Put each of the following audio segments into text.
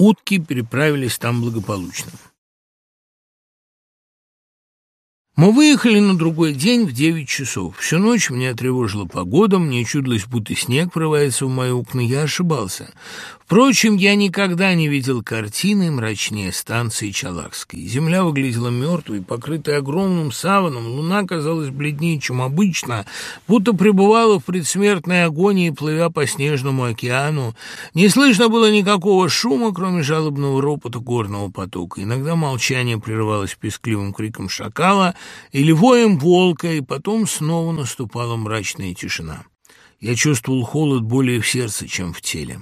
Утки переправились там благополучно. Мы выехали на другой день в девять часов. Всю ночь меня тревожила погода, мне чудилось, будто снег прорывается в мои окна. Я ошибался. Впрочем, я никогда не видел картины мрачнее станции Чалакской. Земля выглядела мертвой, покрытая огромным саваном, луна казалась бледнее, чем обычно, будто пребывала в предсмертной агонии, плывя по снежному океану. Не слышно было никакого шума, кроме жалобного ропота горного потока. Иногда молчание прерывалось пескливым криком шакала или воем волка, и потом снова наступала мрачная тишина. Я чувствовал холод более в сердце, чем в теле.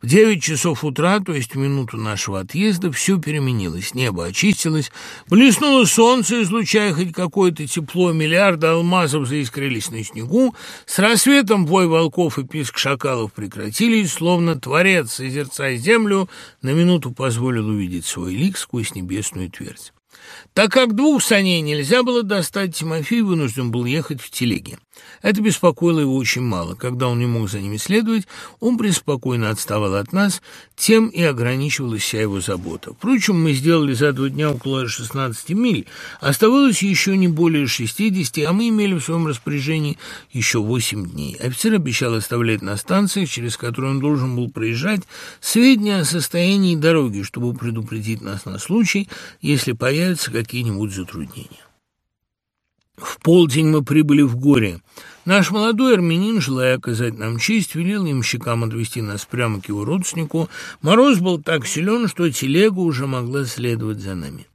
В девять часов утра, то есть минуту нашего отъезда, все переменилось. Небо очистилось, блеснуло солнце, излучая хоть какое-то тепло, миллиарды алмазов заискрились на снегу. С рассветом вой волков и писк шакалов прекратились, словно Творец, созерцая землю, на минуту позволил увидеть свой лик сквозь небесную твердь. Так как двух саней нельзя было достать, Тимофей вынужден был ехать в телеге. Это беспокоило его очень мало. Когда он не мог за ними следовать, он преспокойно отставал от нас, тем и ограничивалась вся его забота. Впрочем, мы сделали за два дня около 16 миль, оставалось еще не более 60, а мы имели в своем распоряжении еще 8 дней. Офицер обещал оставлять на станциях, через которые он должен был проезжать, сведения о состоянии дороги, чтобы предупредить нас на случай, если появятся какие-нибудь затруднения. В полдень мы прибыли в горе. Наш молодой армянин, желая оказать нам честь, велел ямщикам отвезти нас прямо к его родственнику. Мороз был так силен, что телега уже могла следовать за нами.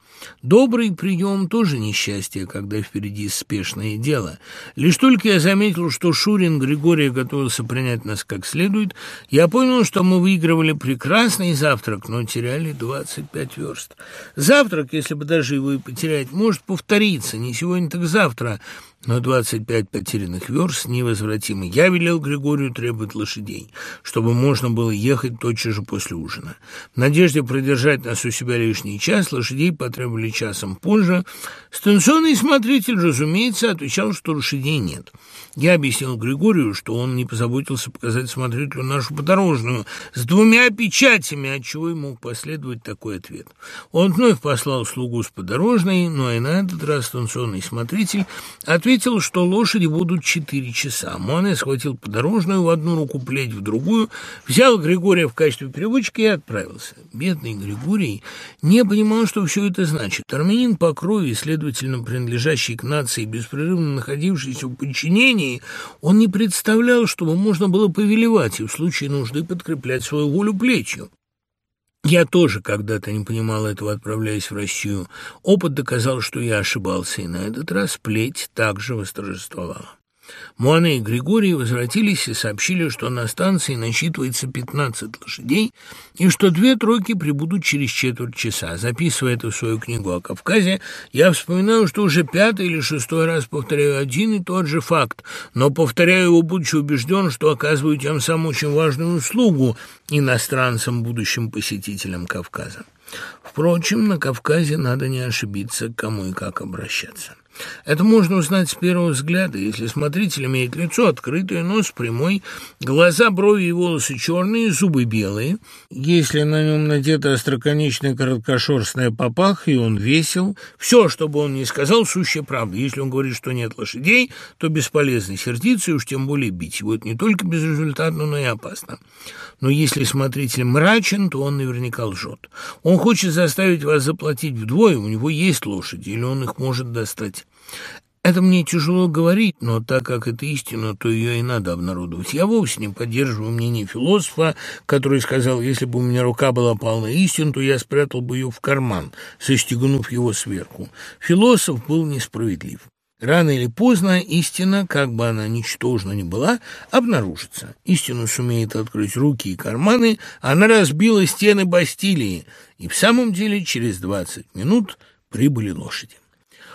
Добрый прием тоже несчастье, когда впереди спешное дело. Лишь только я заметил, что Шурин Григория готовился принять нас как следует, я понял, что мы выигрывали прекрасный завтрак, но теряли 25 верст. Завтрак, если бы даже его и потерять, может повториться, не сегодня, так завтра, но двадцать пять потерянных верст невозвратимы. Я велел Григорию требовать лошадей, чтобы можно было ехать тотчас же после ужина. В надежде продержать нас у себя лишний час, лошадей потребовали часом позже. Станционный смотритель, разумеется, отвечал, что лошадей нет. Я объяснил Григорию, что он не позаботился показать смотрителю нашу подорожную с двумя печатями, от чего и мог последовать такой ответ. Он вновь послал слугу с подорожной, но и на этот раз станционный смотритель ответил, ответил, что лошади будут четыре часа. Моне схватил подорожную в одну руку, плеть в другую, взял Григория в качестве переводчика и отправился. Бедный Григорий не понимал, что все это значит. Армянин по крови, следовательно, принадлежащий к нации, беспрерывно находившийся в подчинении, он не представлял, чтобы можно было повелевать и в случае нужды подкреплять свою волю плетью. Я тоже когда-то не понимал этого, отправляясь в Россию. Опыт доказал, что я ошибался, и на этот раз плеть также восторжествовала. Муане и Григорий возвратились и сообщили, что на станции насчитывается 15 лошадей и что две тройки прибудут через четверть часа. Записывая это в свою книгу о Кавказе, я вспоминаю, что уже пятый или шестой раз повторяю один и тот же факт, но повторяю его, будучи убежден, что оказываю тем самым очень важную услугу иностранцам, будущим посетителям Кавказа. Впрочем, на Кавказе надо не ошибиться, кому и как обращаться. Это можно узнать с первого взгляда, если смотритель имеет лицо открытое, нос прямой, глаза, брови и волосы черные, зубы белые. Если на нем надета остроконечная короткошерстная папаха, и он весел, все, что бы он ни сказал, сущая правда. Если он говорит, что нет лошадей, то бесполезно сердиться и уж тем более бить. Это не только безрезультатно, но и опасно. Но если смотритель мрачен, то он наверняка лжет. Он хочет заставить вас заплатить вдвое, у него есть лошади, или он их может достать. Это мне тяжело говорить, но так как это истина, то ее и надо обнародовать. Я вовсе не поддерживаю мнение философа, который сказал, если бы у меня рука была полна истин, то я спрятал бы ее в карман, состегнув его сверху. Философ был несправедлив. Рано или поздно истина, как бы она ничтожна ни была, обнаружится. Истину сумеет открыть руки и карманы, она разбила стены Бастилии, и в самом деле через двадцать минут прибыли лошади.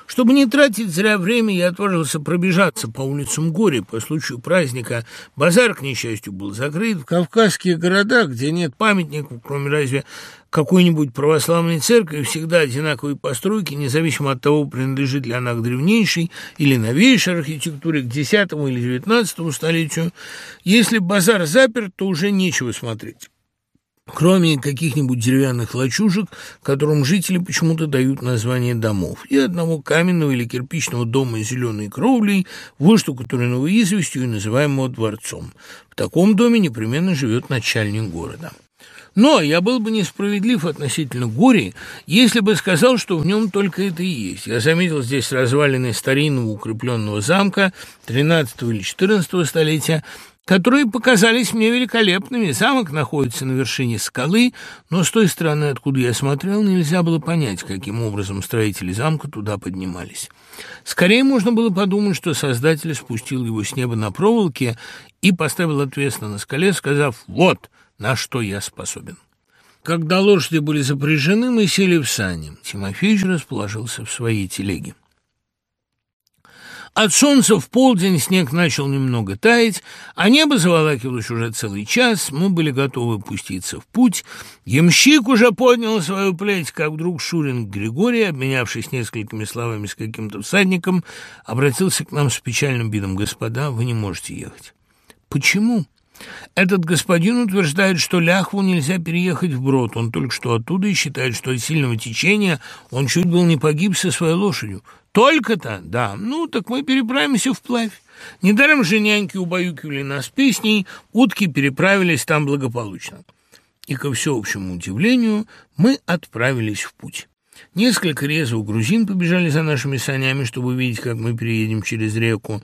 Чтобы не тратить зря время, я отважился пробежаться по улицам Гори по случаю праздника. Базар, к несчастью, был закрыт. В кавказские города, где нет памятников, кроме разве какой-нибудь православной церкви, всегда одинаковые постройки, независимо от того, принадлежит ли она к древнейшей или новейшей архитектуре, к X или XIX столетию. Если базар заперт, то уже нечего смотреть. Кроме каких-нибудь деревянных лачужек, которым жители почему-то дают название домов, и одного каменного или кирпичного дома с зеленой кровлей, выштукатуренного известью и называемого дворцом. В таком доме непременно живет начальник города. Но я был бы несправедлив относительно Гори, если бы сказал, что в нем только это и есть. Я заметил здесь развалины старинного укрепленного замка XIII или XIV столетия, которые показались мне великолепными. Замок находится на вершине скалы, но с той стороны, откуда я смотрел, нельзя было понять, каким образом строители замка туда поднимались. Скорее можно было подумать, что создатель спустил его с неба на проволоке и поставил ответственно на скале, сказав «Вот, на что я способен». Когда лошади были запряжены, мы сели в сани. Тимофеич расположился в своей телеге. От солнца в полдень снег начал немного таять, а небо заволакивалось уже целый час, мы были готовы пуститься в путь. Ямщик уже поднял свою плеть, как вдруг Шурин Григорий, обменявшись несколькими словами с каким-то всадником, обратился к нам с печальным видом «Господа, вы не можете ехать». «Почему?» Этот господин утверждает, что Ляхву нельзя переехать вброд. Он только что оттуда и считает, что от сильного течения он чуть был не погиб со своей лошадью. Только-то? Да. Ну, так мы переправимся вплавь. Недаром же няньки убаюкивали нас песней, утки переправились там благополучно. И, ко всеобщему удивлению, мы отправились в путь. Несколько резвых грузин побежали за нашими санями, чтобы увидеть, как мы переедем через реку.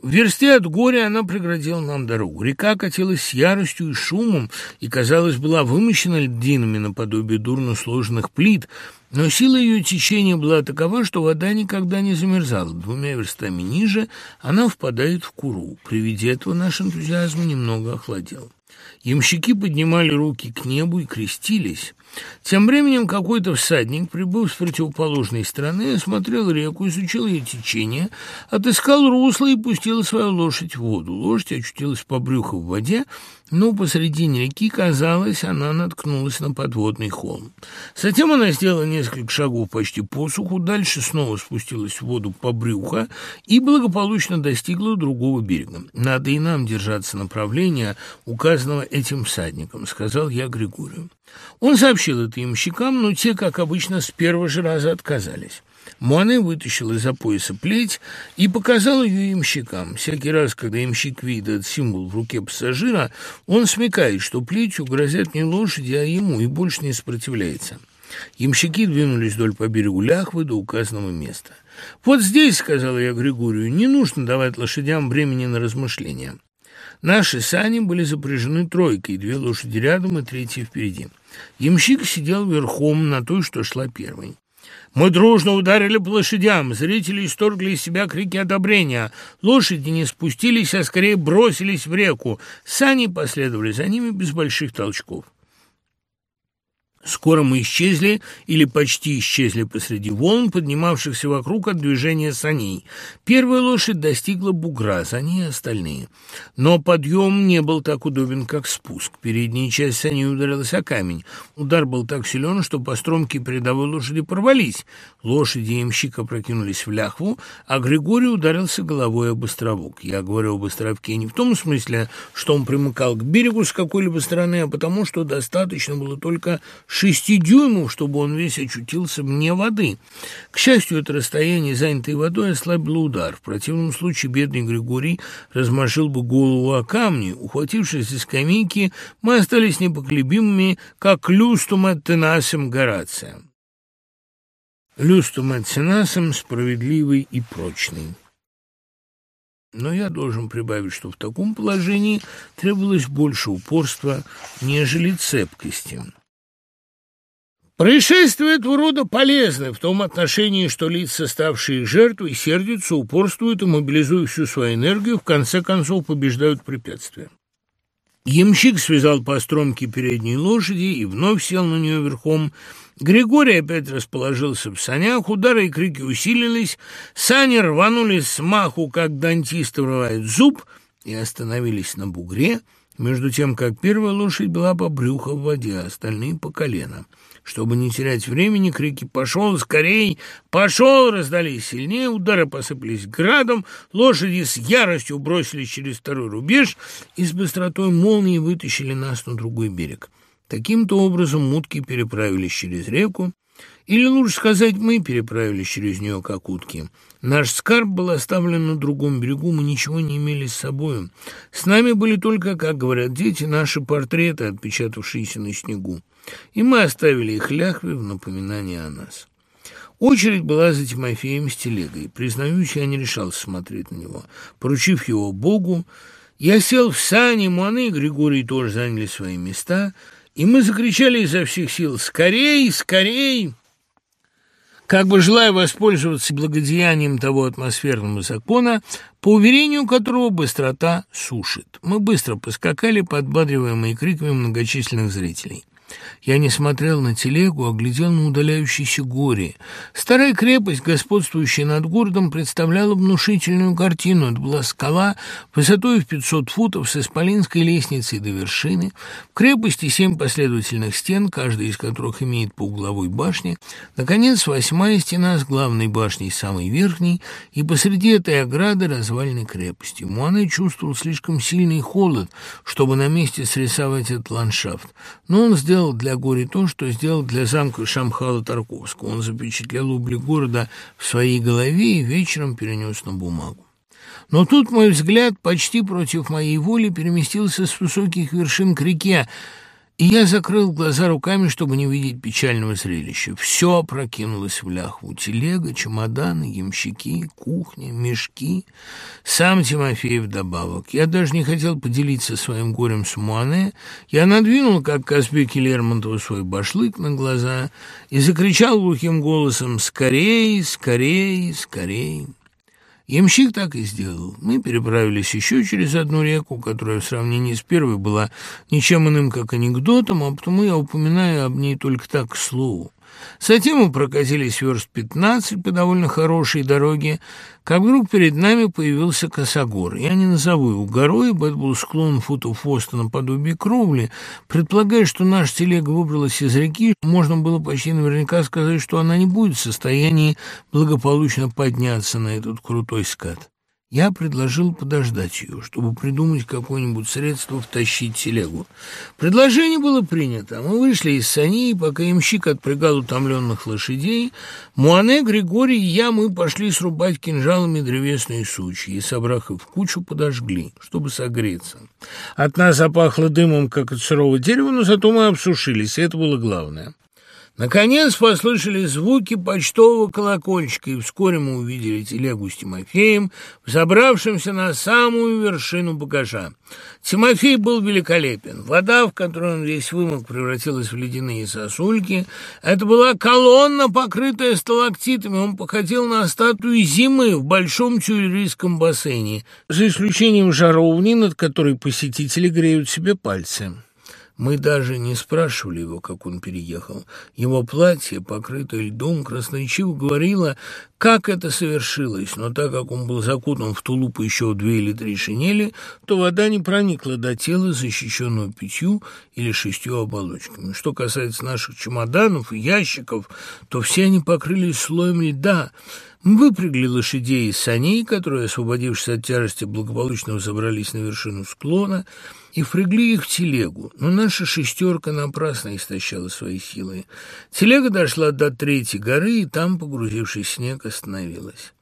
В версте от горя она преградила нам дорогу. Река катилась с яростью и шумом, и, казалось, была вымощена льдинами наподобие дурно сложенных плит, но сила ее течения была такова, что вода никогда не замерзала. Двумя верстами ниже она впадает в Куру. При виде этого наш энтузиазм немного охладел. Ямщики поднимали руки к небу и крестились. Тем временем какой-то всадник, прибыв с противоположной стороны, осмотрел реку, изучил ее течение, отыскал русло и пустил свою лошадь в воду. Лошадь очутилась по брюху в воде, но посредине реки, казалось, она наткнулась на подводный холм. Затем она сделала несколько шагов почти по суху, дальше снова спустилась в воду по брюхо и благополучно достигла другого берега. «Надо и нам держаться направления, указанного этим всадником», — сказал я Григорию. Он сообщил это ямщикам, но те, как обычно, с первого же раза отказались. Муане вытащил из-за пояса плеть и показал ее ямщикам. Всякий раз, когда ямщик видит символ в руке пассажира, он смекает, что плетью грозят не лошади, а ему, и больше не сопротивляется. Ямщики двинулись вдоль по берегу Ляхвы до указанного места. «Вот здесь, — сказала я Григорию, — не нужно давать лошадям времени на размышления. Наши сани были запряжены тройкой, две лошади рядом и третья впереди. Ямщик сидел верхом на той, что шла первой. Мы дружно ударили по лошадям, зрители исторгли из себя крики одобрения. Лошади не спустились, а скорее бросились в реку. Сани последовали за ними без больших толчков. Скоро мы исчезли или почти исчезли посреди волн, поднимавшихся вокруг от движения саней. Первая лошадь достигла бугра, за ней остальные. Но подъем не был так удобен, как спуск. Передняя часть саней ударилась о камень. Удар был так силен, что постромки передовой лошади порвались. Лошади ямщика прокинулись в ляхву, а Григорий ударился головой об островок. Я говорю об островке не в том смысле, что он примыкал к берегу с какой-либо стороны, а потому что достаточно было только шести дюймов, чтобы он весь очутился вне воды. К счастью, это расстояние, занятое водой, ослабило удар. В противном случае бедный Григорий размашил бы голову о камни. Ухватившись за скамейки, мы остались непоколебимыми, как люстум от тенасем Горация. Люстум от тенасем справедливый и прочный. Но я должен прибавить, что в таком положении требовалось больше упорства, нежели цепкости. Происшествия этого рода полезны в том отношении, что лица, ставшие жертвой, сердятся, упорствуют и, мобилизуя всю свою энергию, в конце концов побеждают препятствия. Ямщик связал по стромке передней лошади и вновь сел на нее верхом. Григорий опять расположился в санях, удары и крики усилились, сани рванулись с маху, как дантист врывает зуб, и остановились на бугре, между тем, как первая лошадь была по брюху в воде, а остальные по колено. Чтобы не терять времени, крики «Пошел! Скорей! Пошел!» раздались сильнее, удары посыпались градом, лошади с яростью бросились через второй рубеж и с быстротой молнии вытащили нас на другой берег. Таким-то образом мутки переправились через реку, или, лучше сказать, мы переправились через нее, как утки. Наш скарб был оставлен на другом берегу, мы ничего не имели с собою. С нами были только, как говорят дети, наши портреты, отпечатавшиеся на снегу. И мы оставили их ляхве в напоминание о нас. Очередь была за Тимофеем с телегой. Признаюсь, я не решался смотреть на него. Поручив его Богу, я сел в сани, Муаны и Григорий тоже заняли свои места, и мы закричали изо всех сил «Скорей! Скорей!» Как бы желая воспользоваться благодеянием того атмосферного закона, по уверению которого быстрота сушит. Мы быстро поскакали, подбадриваемые криками многочисленных зрителей. Я не смотрел на телегу, а глядел на удаляющееся горе. Старая крепость, господствующая над городом, представляла внушительную картину. Это была скала высотой в 500 футов с исполинской лестницей до вершины. В крепости семь последовательных стен, каждая из которых имеет по угловой башне. Наконец, восьмая стена с главной башней, самой верхней, и посреди этой ограды развалины крепости. Муане чувствовал слишком сильный холод, чтобы на месте срисовать этот ландшафт. Но он сделал сделал для Гори то, что сделал для замка Шамхала Тарковского. Он запечатлел угли города в своей голове и вечером перенес на бумагу. Но тут мой взгляд почти против моей воли переместился с высоких вершин к реке, и я закрыл глаза руками, чтобы не видеть печального зрелища. Все опрокинулось в ляхву. Телега, чемоданы, ямщики, кухня, мешки. Сам Тимофеев добавок. Я даже не хотел поделиться своим горем с Муане. Я надвинул, как Казбеки Лермонтова, свой башлык на глаза и закричал глухим голосом «Скорей, скорей, скорей!» Ямщик так и сделал. Мы переправились еще через одну реку, которая в сравнении с первой была ничем иным, как анекдотом, а потому я упоминаю об ней только так к слову. Затем мы прокатились верст пятнадцать по довольно хорошей дороге, как вдруг перед нами появился косогор. Я не назову его горой, ибо это был склон футов воста наподобие кровли. Предполагая, что наша телега выбралась из реки, можно было почти наверняка сказать, что она не будет в состоянии благополучно подняться на этот крутой скат. Я предложил подождать ее, чтобы придумать какое-нибудь средство втащить телегу. Предложение было принято. Мы вышли из саней, пока имщик отпрягал утомленных лошадей. Муане, Григорий и я, мы пошли срубать кинжалами древесные сучьи и, собрав их в кучу, подожгли, чтобы согреться. От нас запахло дымом, как от сырого дерева, но зато мы обсушились, и это было главное. Наконец послышались звуки почтового колокольчика, и вскоре мы увидели телегу с Тимофеем, забравшимся на самую вершину багажа. Тимофей был великолепен. Вода, в которой он весь вымок, превратилась в ледяные сосульки. Это была колонна, покрытая сталактитами. Он походил на статую зимы в большом тюрийском бассейне, за исключением жаровни, над которой посетители греют себе пальцы. Мы даже не спрашивали его, как он переехал. Его платье, покрытое льдом, красноречиво говорило, как это совершилось, но так как он был закутан в тулуп еще две или три шинели, то вода не проникла до тела, защищенного пятью или шестью оболочками. Что касается наших чемоданов и ящиков, то все они покрылись слоем льда, выпрягли лошадей из саней, которые, освободившись от тяжести, благополучно забрались на вершину склона, и впрягли их в телегу. Но наша шестерка напрасно истощала свои силы. Телега дошла до третьей горы, и там, погрузившись в снег, остановилась.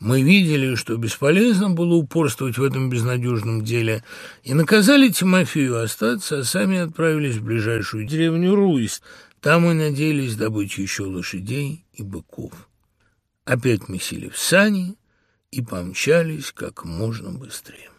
Мы видели, что бесполезно было упорствовать в этом безнадежном деле, и наказали Тимофею остаться, а сами отправились в ближайшую деревню Руис. Там мы надеялись добыть еще лошадей и быков. Опять мы сели в сани и помчались как можно быстрее.